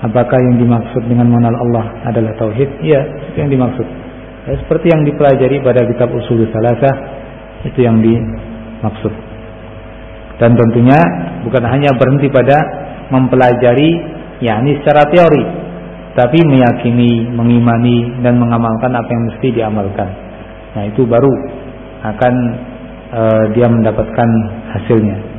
Apakah yang dimaksud dengan mengenal Allah adalah tauhid? Iya, itu yang dimaksud. Ya, seperti yang dipelajari pada kitab Usul Salasah itu yang dimaksud. Dan tentunya bukan hanya berhenti pada mempelajari yakni secara teori, tapi meyakini, mengimani dan mengamalkan apa yang mesti diamalkan. Nah, itu baru akan uh, dia mendapatkan hasilnya.